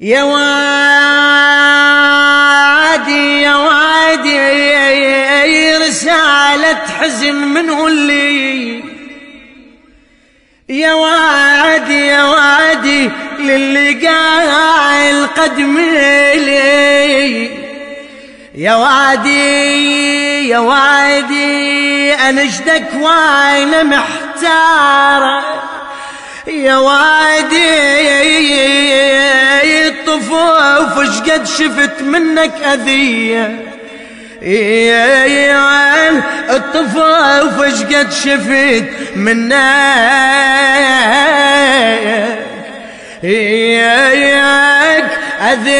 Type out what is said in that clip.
يا وادي يا وادي رسالة حزن منه اللي يا وادي يا وادي للي قايل قدمي لي. يا وادي يا وادي انشدك وأنا محتاره يا وادي الجفوف وش قد شفت منك أذية. يا الطفوف وش قد شفت منك. ياك أذية.